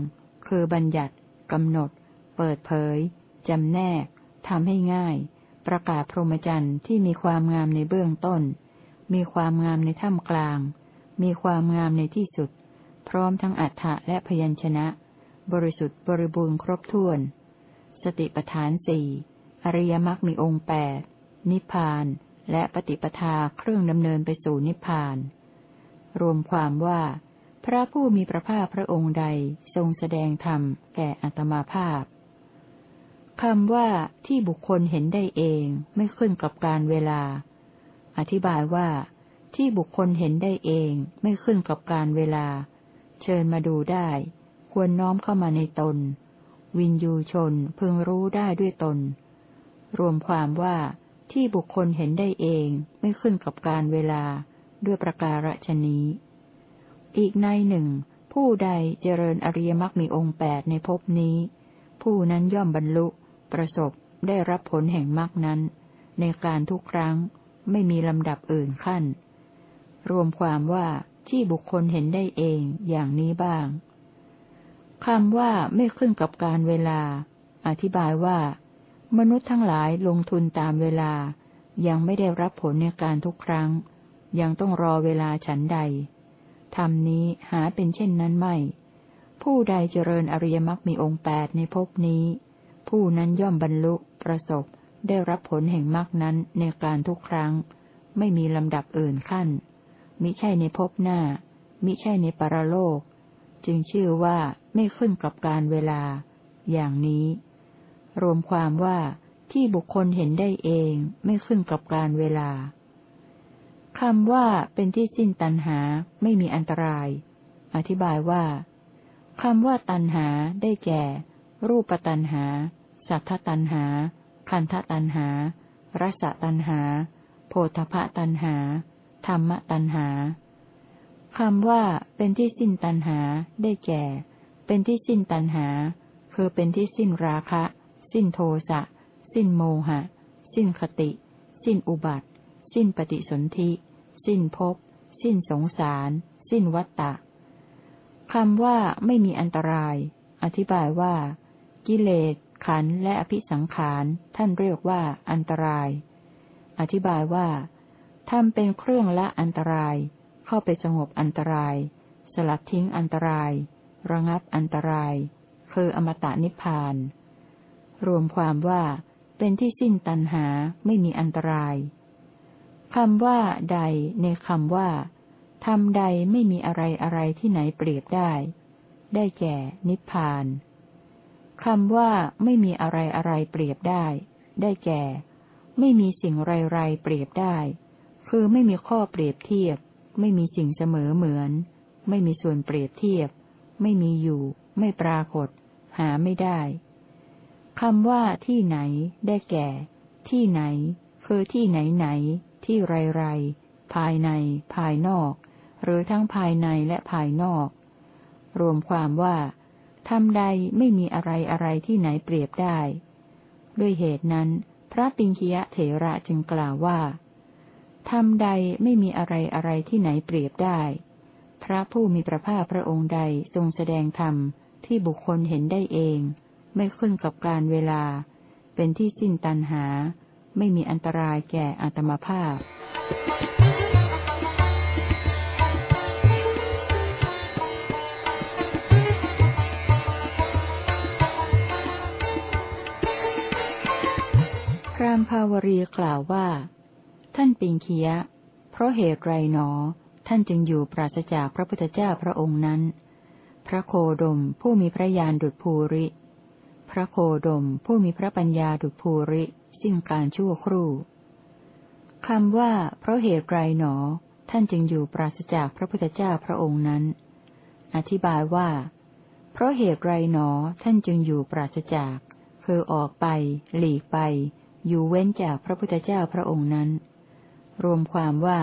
คือบัญญัติกำหนด เปิดเผยจำแนกทำให้ง่าย ประกาศพรหมจรรย์ที่มีความงามในเบื้องต้น มีความงามในท่ามกลาง มีความงามในที่สุด พร้อมทั้งอัฏฐะและพยัญชนะ บริสุทธิ์บริบูรณ์ครบถ้วน สติปทานสี่อริยมรรคมีองค์แปดนิพพาน และปฏิปทาเครื่องดำเนินไปสู่นิพพาน รวมความว่า พระผู้มีพระภาคพระองค์ใดทรงแสดงธรรมแก่อัตมาภาพ คำว่าที่บุคคลเห็นได้เองไม่ขึ้นกับการเวลา อธิบายว่า ที่บุคคลเห็นได้เองไม่ขึ้นกับการเวลา เชิญมาดูได้ ควรน้อมเข้ามาในตน วินยูชนพึงรู้ได้ด้วยตน รวมความว่าที่บุคคลเห็นได้เองไม่ขึ้นกับการเวลาด้วยประการฉนี้ อีกในหนึ่ง ผู้ใดเจริญอริยมรรคมีองค์แปดในภพนี้ ผู้นั้นย่อมบรรลุ ประสบได้รับผลแห่งมรรคนั้น ในการทุกครั้งไม่มีลำดับอื่นขั้น รวมความว่าที่บุคคลเห็นได้เองอย่างนี้บ้างคำว่าไม่ขึ้นกับการเวลา อธิบายว่า มนุษย์ทั้งหลายลงทุนตามเวลา ยังไม่ได้รับผลในการทุกครั้ง ยังต้องรอเวลาฉันใดธรรมนี้หาเป็นเช่นนั้นไม่ ผู้ใดเจริญอริยมรรคมีองค์แปดในภพนี้ ผู้นั้นย่อมบรรลุ ประสบ ได้รับผลแห่งมรรคนั้นในการทุกครั้ง ไม่มีลำดับอื่นขั้น มิใช่ในภพหน้า มิใช่ในปรโลก จึงชื่อว่าไม่ขึ้นกับการเวลา อย่างนี้ รวมความว่าที่บุคคลเห็นได้เองไม่ขึ้นกับการเวลาคำว่าเป็นที่สิ้นตัณหาไม่มีอันตราย อธิบายว่าคำว่าตัณหาได้แก่ รูปตัณหา สัทธตัณหา คันธตัณหา รสตัณหา โพธพตัณหา ธรรมตัณหาคำว่าเป็นที่สิ้นตัณหา ได้แก่ เป็นที่สิ้นตัณหา คือเป็นที่สิ้นราคะ สิ้นโทสะ สิ้นโมหะ สิ้นคติ สิ้นอุบัติ สิ้นปฏิสนธิ สิ้นภพ สิ้นสงสาร สิ้นวัตตะคำว่าไม่มีอันตราย อธิบายว่า กิเลส ขันและอภิสังขาร ท่านเรียกว่า อันตราย อธิบายว่าทำเป็นเครื่องละอันตราย เข้าไปสงบอันตราย สลัดทิ้งอันตราย ระงับอันตราย คืออมตะนิพพาน รวมความว่าเป็นที่สิ้นตัณหาไม่มีอันตรายคำว่า ใด ในคำว่าทำใดไม่มีอะไรอะไรที่ไหนเปรียบได้ ได้แก่ นิพพาน คำว่าไม่มีอะไรอะไรเปรียบได้ ได้แก่ ไม่มีสิ่งไรไรเปรียบได้ คือไม่มีข้อเปรียบเทียบ ไม่มีสิ่งเสมอเหมือน ไม่มีส่วนเปรียบเทียบ ไม่มีอยู่ ไม่ปรากฏ หาไม่ได้คำว่าที่ไหน ได้แก่ ที่ไหน คือที่ไหนไหน ที่ไรไรภายใน ภายนอก หรือทั้งภายในและภายนอก รวมความว่า ทำใดไม่มีอะไรอะไรที่ไหนเปรียบได้ ด้วยเหตุนั้น พระปิงคียะเถระจึงกล่าวว่าทำใดไม่มีอะไรอะไรที่ไหนเปรียบได้ พระผู้มีพระภาคพระองค์ใดทรงแสดงธรรมที่บุคคลเห็นได้เอง ไม่ขึ้นกับการเวลา เป็นที่สิ้นตันหา ไม่มีอันตรายแก่อัตมภาพพ รามภาวรีกล่าวว่า ท่านปิงคียะ เพราะเหตุไรหนอ ท่านจึงอยู่ปราศจากพระพุทธเจ้าพระองค์นั้น พระโคดมผู้มีพระญาณดุจภูริ พระโคดมผู้มีพระปัญญาดุจภูริสิ้นการชั่วครู่คำว่า เพราะเหตุไรหนอ ท่านจึงอยู่ปราศจากพระพุทธเจ้าพระองค์นั้น อธิบายว่า เพราะเหตุไรหนอ ท่านจึงอยู่ปราศจาก คือออกไป หลีกไป อยู่เว้นจากพระพุทธเจ้าพระองค์นั้น รวมความว่า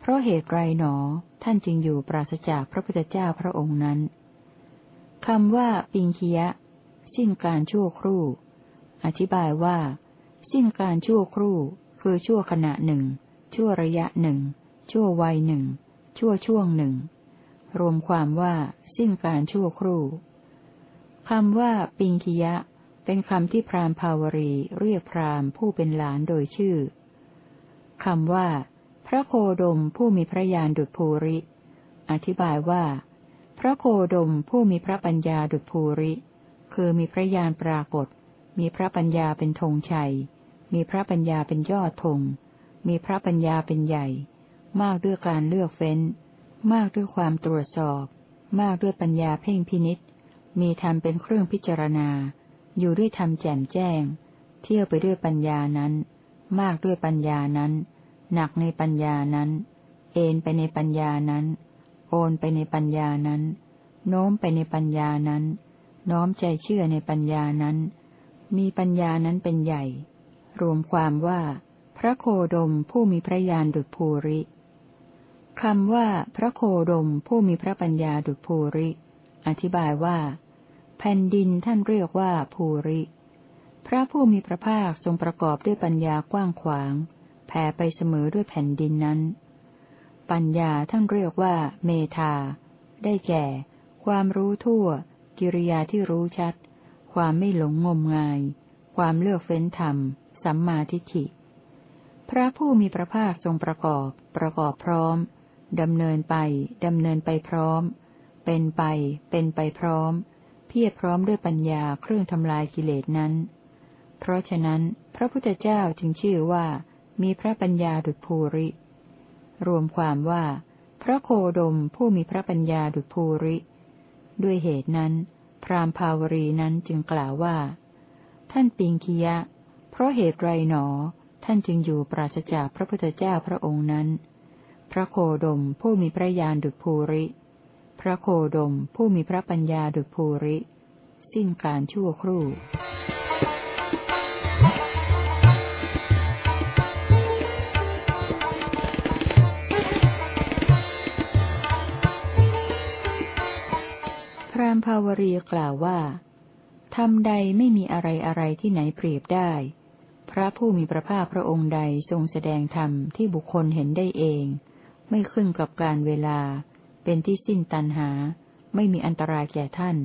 เพราะเหตุไรหนอ ท่านจึงอยู่ปราศจากพระพุทธเจ้าพระองค์นั้นคำว่า ปิงคียะ สิ้นการชั่วครู่ อธิบายว่า สิ้นการชั่วครู่ คือชั่วขณะหนึ่ง ชั่วระยะหนึ่ง ชั่ววัยหนึ่ง ชั่วช่วงหนึ่ง รวมความว่า สิ้นการชั่วครู่คำว่า ปิงคิยะ เป็นคำที่พรามภาวรีเรียกพรามผู้เป็นหลานโดยชื่อคำว่า พระโคดมผู้มีพระญาณดุจภูริ อธิบายว่า พระโคดมผู้มีพระปัญญาดุจภูริ คือมีพระญาณปรากฏ มีพระปัญญาเป็นธงชัย มีพระปัญญาเป็นยอดธง มีพระปัญญาเป็นใหญ่ มากด้วยการเลือกเฟ้น มากด้วยความตรวจสอบ มากด้วยปัญญาเพ่งพินิษมีธรรมเป็นเครื่องพิจารณา อยู่ด้วยธรรมแจ่มแจ้ง เที่ยวไปด้วยปัญญานั้น มากด้วยปัญญานั้น หนักในปัญญานั้น เอนไปในปัญญานั้น โอนไปในปัญญานั้น โน้มไปในปัญญานั้น น้อมใจเชื่อในปัญญานั้น มีปัญญานั้นเป็นใหญ่ รวมความว่า พระโคดมผู้มีพระญาณดุจภูริคำว่าพระโคดมผู้มีพระปัญญาดุจภูริ อธิบายว่า แผ่นดินท่านเรียกว่าภูริ พระผู้มีพระภาคทรงประกอบด้วยปัญญากว้างขวาง แผ่ไปเสมอด้วยแผ่นดินนั้น ปัญญาท่านเรียกว่า เมธา ได้แก่ ความรู้ทั่ว กิริยาที่รู้ชัด ความไม่หลงงมงาย ความเลือกเฟ้นธรรม สัมมาทิฏฐิ พระผู้มีพระภาคทรงประกอบ ประกอบพร้อม ดำเนินไป ดำเนินไปพร้อม เป็นไป เป็นไปพร้อม เพียรพร้อมด้วยปัญญาเครื่องทำลายกิเลสนั้น เพราะฉะนั้น พระพุทธเจ้าจึงชื่อว่า มีพระปัญญาดุจภูริ รวมความว่า พระโคดมผู้มีพระปัญญาดุจภูริ ด้วยเหตุนั้น พรามภาวรีนั้นจึงกล่าวว่า ท่านปิงคียะ เพราะเหตุไรหนอ ท่านจึงอยู่ปราศจากพระพุทธเจ้าพระองค์นั้น พระโคดมผู้มีพระญาณดุจภูริ พระโคดมผู้มีพระปัญญาดุจภูริ สิ้นการชั่วครู่พรามภาวรีกล่าวว่าทำใดไม่มีอะไรอะไรที่ไหนเปรียบได้ พระผู้มีพระภาคพระองค์ใดทรงแสดงธรรมที่บุคคลเห็นได้เอง ไม่ขึ้นกับการเวลา เป็นที่สิ้นตันหา ไม่มีอันตรายแก่ท่าน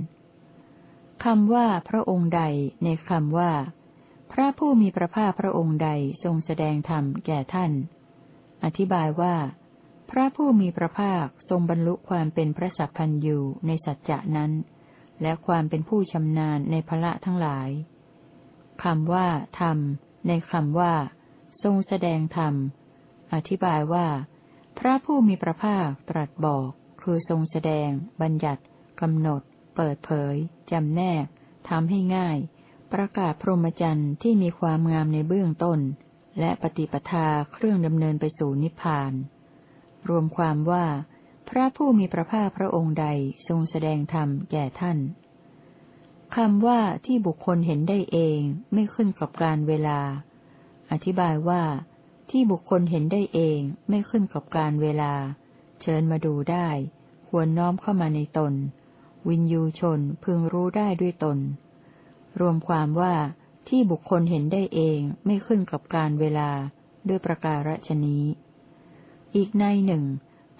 คำว่าพระองค์ใดในคำว่า พระผู้มีพระภาคพระองค์ใดทรงแสดงธรรมแก่ท่าน อธิบายว่า พระผู้มีพระภาคทรงบรรลุความเป็นพระสัพพันยูในสัจจะนั้น และความเป็นผู้ชำนาญในพระทั้งหลายคำว่า ธรรม ในคำว่า ทรงแสดงธรรม อธิบายว่า พระผู้มีพระภาคตรัสบอก คือทรงแสดง บัญญัติกำหนด เปิดเผยจำแนกทำให้ง่าย ประกาศพรหมจรรย์ที่มีความงามในเบื้องต้น และปฏิปทาเครื่องดำเนินไปสู่นิพพาน รวมความว่า พระผู้มีพระภาคพระองค์ใดทรงแสดงธรรมแก่ท่านคำว่าที่บุคคลเห็นได้เองไม่ขึ้นกับการเวลา อธิบายว่า ที่บุคคลเห็นได้เองไม่ขึ้นกับการเวลา เชิญมาดูได้ ควรน้อมเข้ามาในตน วินยูชนพึงรู้ได้ด้วยตน รวมความว่าที่บุคคลเห็นได้เองไม่ขึ้นกับการเวลาด้วยประการฉนี้ อีกในหนึ่ง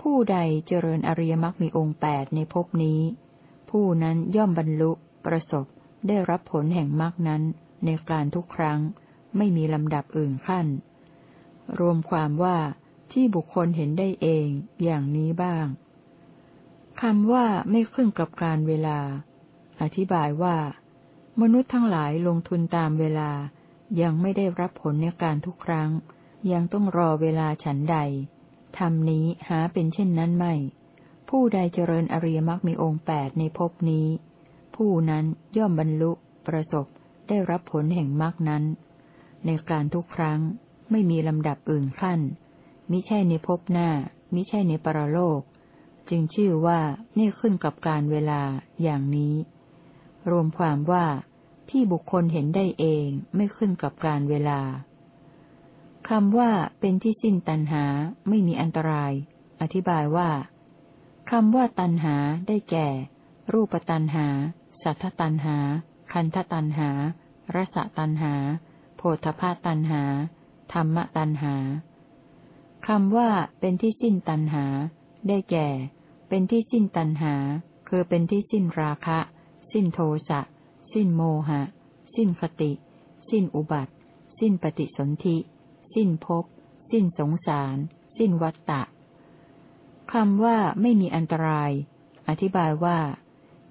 ผู้ใดเจริญอริยมรรคมีองค์แปดในภพนี้ ผู้นั้นย่อมบรรลุ ประสบ ได้รับผลแห่งมรรคนั้นในการทุกครั้ง ไม่มีลำดับอื่นขั้น รวมความว่า ที่บุคคลเห็นได้เองอย่างนี้บ้างคำว่าไม่ขึ้นกับการเวลา อธิบายว่า มนุษย์ทั้งหลายลงทุนตามเวลา ยังไม่ได้รับผลในการทุกครั้ง ยังต้องรอเวลาฉันใดทำนี้หาเป็นเช่นนั้นไม่ ผู้ใดเจริญอริยมรรคมีองค์แปดในภพนี้ ผู้นั้นย่อมบรรลุ ประสบ ได้รับผลแห่งมรรคนั้น ในการทุกครั้งไม่มีลำดับอื่นขั้น มิใช่ในภพหน้า มิใช่ในปรโลก จึงชื่อว่านี่ขึ้นกับการเวลาอย่างนี้ รวมความว่าที่บุคคลเห็นได้เองไม่ขึ้นกับการเวลาคำว่าเป็นที่สิ้นตัณหาไม่มีอันตราย อธิบายว่าคำว่าตัณหาได้แก่ รูปตัณหา สัทธตัณหา คันธตัณหารสตัณหา โพธพาตัณหา ธรรมตัณหา คำว่าเป็นที่สิ้นตัณหา ได้แก่ เป็นที่สิ้นตัณหา คือเป็นที่สิ้นราคะ สิ้นโทสะ สิ้นโมหะ สิ้นคติ สิ้นอุบัติ สิ้นปฏิสนธิ สิ้นภพ สิ้นสงสาร สิ้นวัตตะคำว่าไม่มีอันตราย อธิบายว่า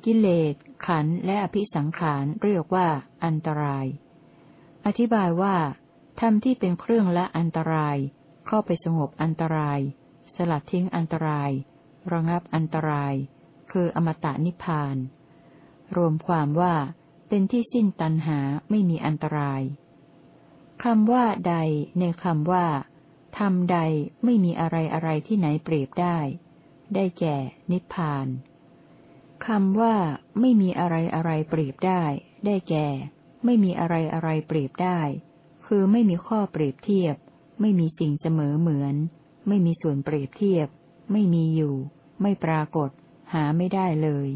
กิเลส ขันและอภิสังขารเรียกว่า อันตราย อธิบายว่าธรรมที่เป็นเครื่องละอันตราย เข้าไปสงบอันตราย สลัดทิ้งอันตราย ระงับอันตราย คืออมตะนิพพาน รวมความว่าเป็นที่สิ้นตัณหาไม่มีอันตรายคำว่าใดในคำว่าทำใดไม่มีอะไรอะไรที่ไหนเปรียบได้ ได้แก่ นิพพานคำว่าไม่มีอะไรอะไรเปรียบได้ ได้แก่ ไม่มีอะไรอะไรเปรียบได้ คือไม่มีข้อเปรียบเทียบ ไม่มีสิ่งเสมอเหมือน ไม่มีส่วนเปรียบเทียบ ไม่มีอยู่ ไม่ปรากฏ หาไม่ได้เลย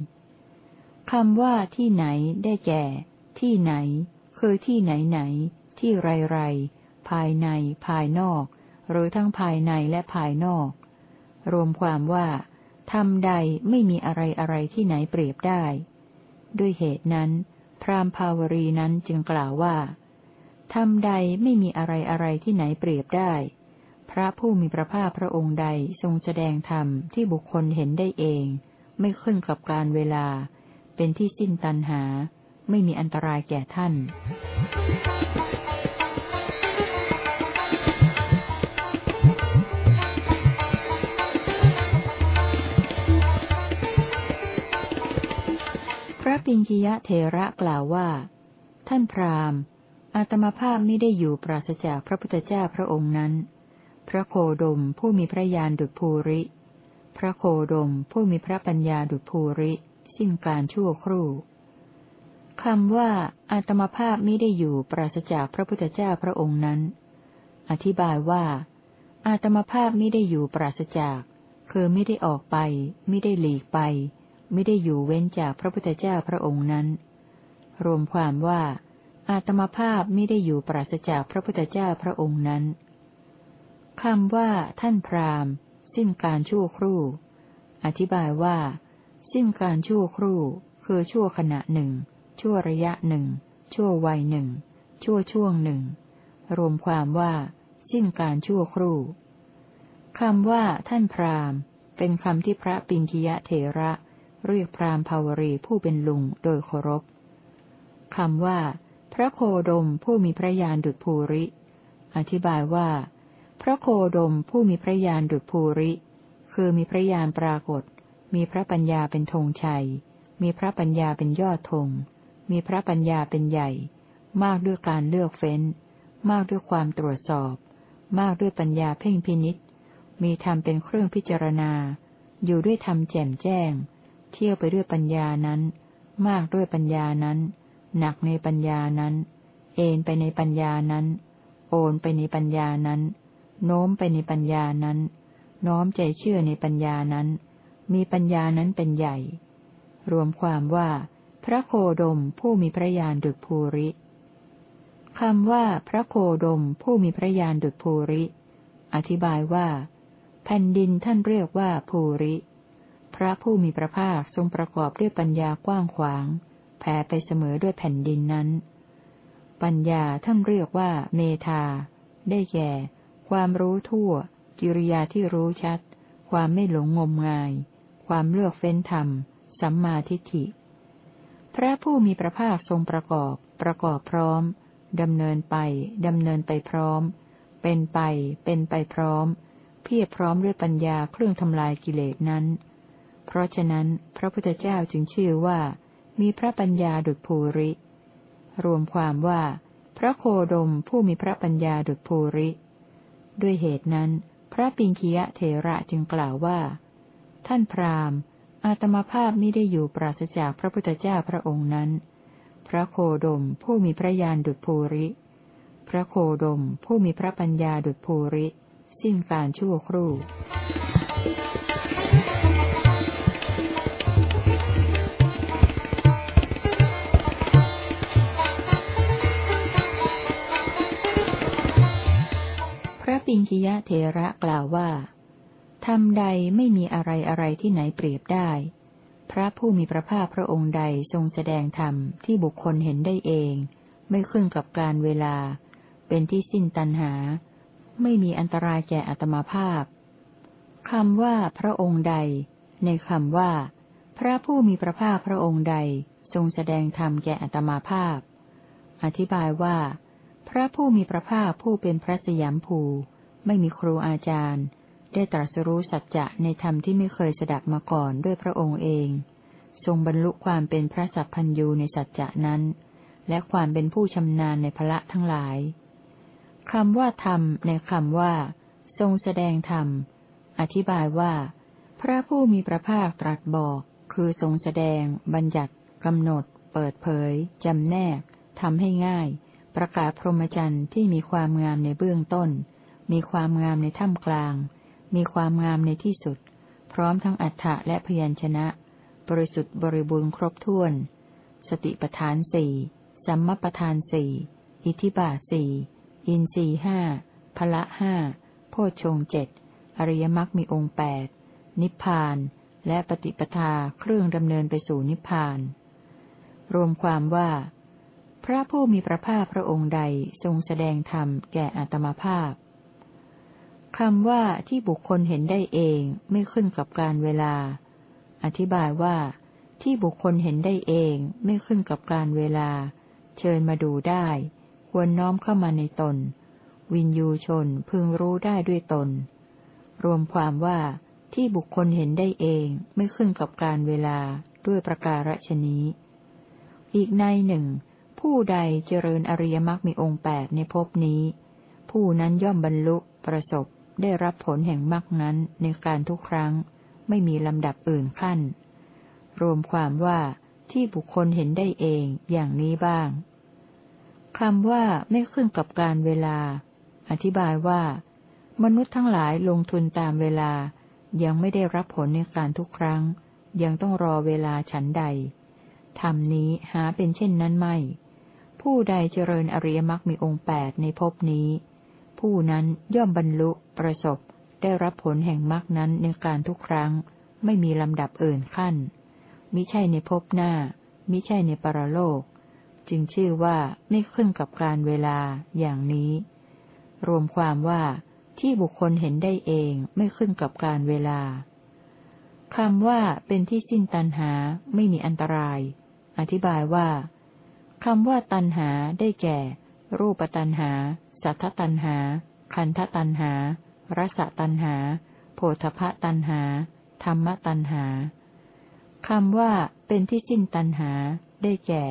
คำว่าที่ไหนได้แก่ ที่ไหน คือที่ไหนไหน ที่ไรไรภายใน ภายนอก หรือทั้งภายในและภายนอก รวมความว่าทำใดไม่มีอะไรอะไรที่ไหนเปรียบได้ ด้วยเหตุนั้น พรามภาวรีนั้นจึงกล่าวว่า ทำใดไม่มีอะไรอะไรที่ไหนเปรียบได้ พระผู้มีพระภาคพระองค์ใดทรงแสดงธรรมที่บุคคลเห็นได้เอง ไม่ขึ้นกับการเวลา เป็นที่สิ้นตัณหา ไม่มีอันตรายแก่ท่าน พระปิญกิยะเทระกล่าวว่า ท่านพราหมณ์ อาตมาภาพไม่ได้อยู่ปราศจากพระพุทธเจ้าพระองค์นั้น พระโคดมผู้มีพระญาณดุจภูริ พระโคดมผู้มีพระปัญญาดุจภูริ สิ้นการชั่วครู่คำว่าอาตมาภาพไม่ได้อยู่ปราศจากพระพุทธเจ้าพระองค์นั้น อธิบายว่า อาตมาภาพไม่ได้อยู่ปราศจากคือไม่ได้ออกไป ไม่ได้หลีกไป ไม่ได้อยู่เว้นจากพระพุทธเจ้าพระองค์นั้น รวมความว่า อาตมาภาพไม่ได้อยู่ปราศจากพระพุทธเจ้าพระองค์นั้นคำว่าท่านพราหมณ์ สิ้นการชั่วครู่ อธิบายว่า สิ้นการชั่วครู่ คือชั่วขณะหนึ่ง ชั่วระยะหนึ่ง ชั่ววัยหนึ่ง ชั่วช่วงหนึ่ง รวมความว่า สิ้นการชั่วครู่คำว่าท่านพราหมณ์ เป็นคำที่พระปิงคิยะเถระ เรียกพราหมภาวรีผู้เป็นลุงโดยเคารพคำว่า พระโคดมผู้มีพระญาณดุจภูริ อธิบายว่า พระโคดมผู้มีพระญาณดุจภูริ คือมีพระญาณปรากฏ มีพระปัญญาเป็นธงชัย มีพระปัญญาเป็นยอดธง มีพระปัญญาเป็นใหญ่ มากด้วยการเลือกเฟ้น มากด้วยความตรวจสอบ มากด้วยปัญญาเพ่งพินิษมีธรรมเป็นเครื่องพิจารณา อยู่ด้วยธรรมแจ่มแจ้ง เที่ยวไปด้วยปัญญานั้น มากด้วยปัญญานั้น หนักในปัญญานั้น เอนไปในปัญญานั้น โอนไปในปัญญานั้น โน้มไปในปัญญานั้น น้อมใจเชื่อในปัญญานั้น มีปัญญานั้นเป็นใหญ่ รวมความว่า พระโคดมผู้มีพระญาณดุจภูริคำว่าพระโคดมผู้มีพระญาณดุจภูริ อธิบายว่า แผ่นดินท่านเรียกว่าภูริ พระผู้มีพระภาคทรงประกอบด้วยปัญญากว้างขวาง ผ่ไปเสมอด้วยแผ่นดินนั้น ปัญญาท่านเรียกว่าเมธา ได้แก่ ความรู้ทั่ว กิริยาที่รู้ชัด ความไม่หลงงมงาย ความเลือกเฟ้นธรรม สัมมาทิฏฐิ พระผู้มีพระภาคทรงประกอบ ประกอบพร้อม ดำเนินไป ดำเนินไปพร้อม เป็นไป เป็นไปพร้อม เพียรพร้อมด้วยปัญญาเครื่องทำลายกิเลสนั้น เพราะฉะนั้นพระพุทธเจ้าจึงชื่อว่า มีพระปัญญาดุจภูริ รวมความว่า พระโคดมผู้มีพระปัญญาดุจภูริ ด้วยเหตุนั้น พระปิงคียะเถระจึงกล่าวว่า ท่านพราหมณ์ อาตมาภาพไม่ได้อยู่ปราศจากพระพุทธเจ้าพระองค์นั้น พระโคดมผู้มีพระญาณดุจภูริ พระโคดมผู้มีพระปัญญาดุจภูริ สิ้นการชั่วครู่ คิยะเทระกล่าวว่าทำใดไม่มีอะไรอะไรที่ไหนเปรียบได้ พระผู้มีพระภาคพระองค์ใดทรงแสดงธรรมที่บุคคลเห็นได้เอง ไม่ขึ้นกับการเวลา เป็นที่สิ้นตัณหา ไม่มีอันตรายแก่อัตมาภาพคำว่าพระองค์ใด ในคำว่า พระผู้มีพระภาคพระองค์ใดทรงแสดงธรรมแก่อัตมาภาพ อธิบายว่า พระผู้มีพระภาคผู้เป็นพระสยามภู ไม่มีครูอาจารย์ ได้ตรัสรู้สัจจะในธรรมที่ไม่เคยสดับมาก่อนด้วยพระองค์เอง ทรงบรรลุความเป็นพระสัพพัญญูในสัจจะนั้น และความเป็นผู้ชำนาญในพระทั้งหลายคำว่าธรรมในคำว่า ทรงแสดงธรรม อธิบายว่า พระผู้มีพระภาคตรัสบอก คือทรงแสดง บัญญัติกำหนด เปิดเผยจำแนกทำให้ง่าย ประกาศพรหมจรรย์ที่มีความงามในเบื้องต้น มีความงามในถ้ำกลาง มีความงามในที่สุด พร้อมทั้งอัฏฐะและพยัญชนะ บริสุทธิ์บริบูรณ์ครบถ้วน สติปทานสี่สัมมาปทานสี่อิทิบาสี่อินสีห้าพละห้าโพชงเจ็ดอริยมรรคมีองค์แปดนิพพาน และปฏิปทาเครื่องดำเนินไปสู่นิพพาน รวมความว่า พระผู้มีพระภาคพระองค์ใดทรงแสดงธรรมแก่อัตมภาพ คำว่าที่บุคคลเห็นได้เองไม่ขึ้นกับการเวลา อธิบายว่า ที่บุคคลเห็นได้เองไม่ขึ้นกับการเวลา เชิญมาดูได้ ควรน้อมเข้ามาในตน วินยูชนพึงรู้ได้ด้วยตน รวมความว่าที่บุคคลเห็นได้เองไม่ขึ้นกับการเวลาด้วยประการฉนี้ อีกในหนึ่ง ผู้ใดเจริญอริยมรรคมีองค์แปดในภพนี้ ผู้นั้นย่อมบรรลุประสบ ได้รับผลแห่งมรรคนั้นในการทุกครั้ง ไม่มีลำดับอื่นขั้น รวมความว่าที่บุคคลเห็นได้เองอย่างนี้บ้างคำว่าไม่ขึ้นกับการเวลา อธิบายว่า มนุษย์ทั้งหลายลงทุนตามเวลา ยังไม่ได้รับผลในการทุกครั้ง ยังต้องรอเวลาฉันใดธรรมนี้หาเป็นเช่นนั้นไม่ ผู้ใดเจริญอริยมรรคมีองค์แปดในภพนี้ ผู้นั้นย่อมบรรลุประสบ ได้รับผลแห่งมรรคนั้นในการทุกครั้ง ไม่มีลำดับอื่นขั้น มิใช่ในภพหน้า มิใช่ในปรโลก จึงชื่อว่าไม่ขึ้นกับการเวลาอย่างนี้ รวมความว่าที่บุคคลเห็นได้เองไม่ขึ้นกับการเวลาคำว่าเป็นที่สิ้นตันหาไม่มีอันตราย อธิบายว่าคำว่าตันหาได้แก่ รูปตันหา สัทธตันหา คันธตันหา รสตันหา โพธพตันหา ธรรมตันหาคำว่าเป็นที่สิ้นตันหา ได้แก่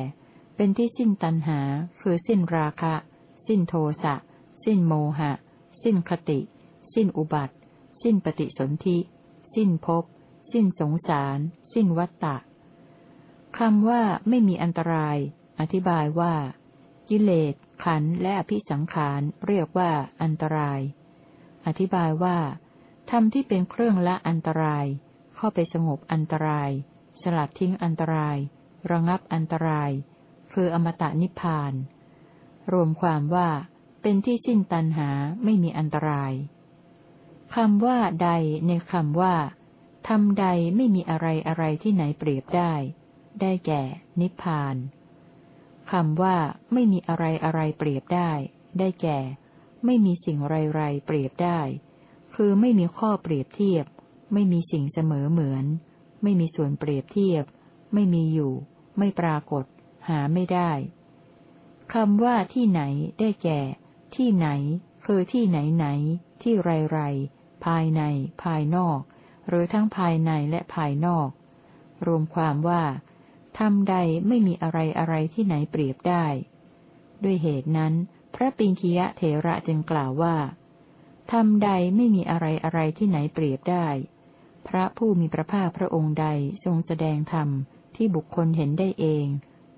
เป็นที่สิ้นตันหา คือสิ้นราคะ สิ้นโทสะ สิ้นโมหะ สิ้นคติ สิ้นอุบัติ สิ้นปฏิสนธิ สิ้นภพ สิ้นสงสาร สิ้นวัตตะคำว่าไม่มีอันตราย อธิบายว่า กิเลส ขันและอภิสังขารเรียกว่า อันตราย อธิบายว่าธรรมที่เป็นเครื่องละอันตราย เข้าไปสงบอันตราย สลัดทิ้งอันตราย ระงับอันตราย คืออมตะนิพพาน รวมความว่าเป็นที่สิ้นตันหาไม่มีอันตรายคำว่าใดในคำว่าทำใดไม่มีอะไรอะไรที่ไหนเปรียบได้ ได้แก่ นิพพาน คำว่าไม่มีอะไรอะไรเปรียบได้ ได้แก่ ไม่มีสิ่งไรไรเปรียบได้ คือไม่มีข้อเปรียบเทียบ ไม่มีสิ่งเสมอเหมือน ไม่มีส่วนเปรียบเทียบ ไม่มีอยู่ ไม่ปรากฏ หาไม่ได้คำว่าที่ไหน ได้แก่ ที่ไหน คือที่ไหนไหน ที่ไรไรภายใน ภายนอก หรือทั้งภายในและภายนอก รวมความว่า ธรรมใดไม่มีอะไรอะไรที่ไหนเปรียบได้ ด้วยเหตุนั้น พระปิงคียะเถระจึงกล่าวว่าธรรมใดไม่มีอะไรอะไรที่ไหนเปรียบได้ พระผู้มีพระภาคพระองค์ใดทรงแสดงธรรมที่บุคคลเห็นได้เอง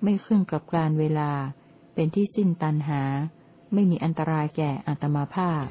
ไม่ขึ้นกับการเวลา เป็นที่สิ้นตันหา ไม่มีอันตรายแก่อัตมาภาพ